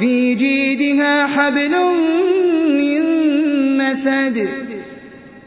فِي جِيدِهَا حَبْلٌ مِّن مَّسَدٍ.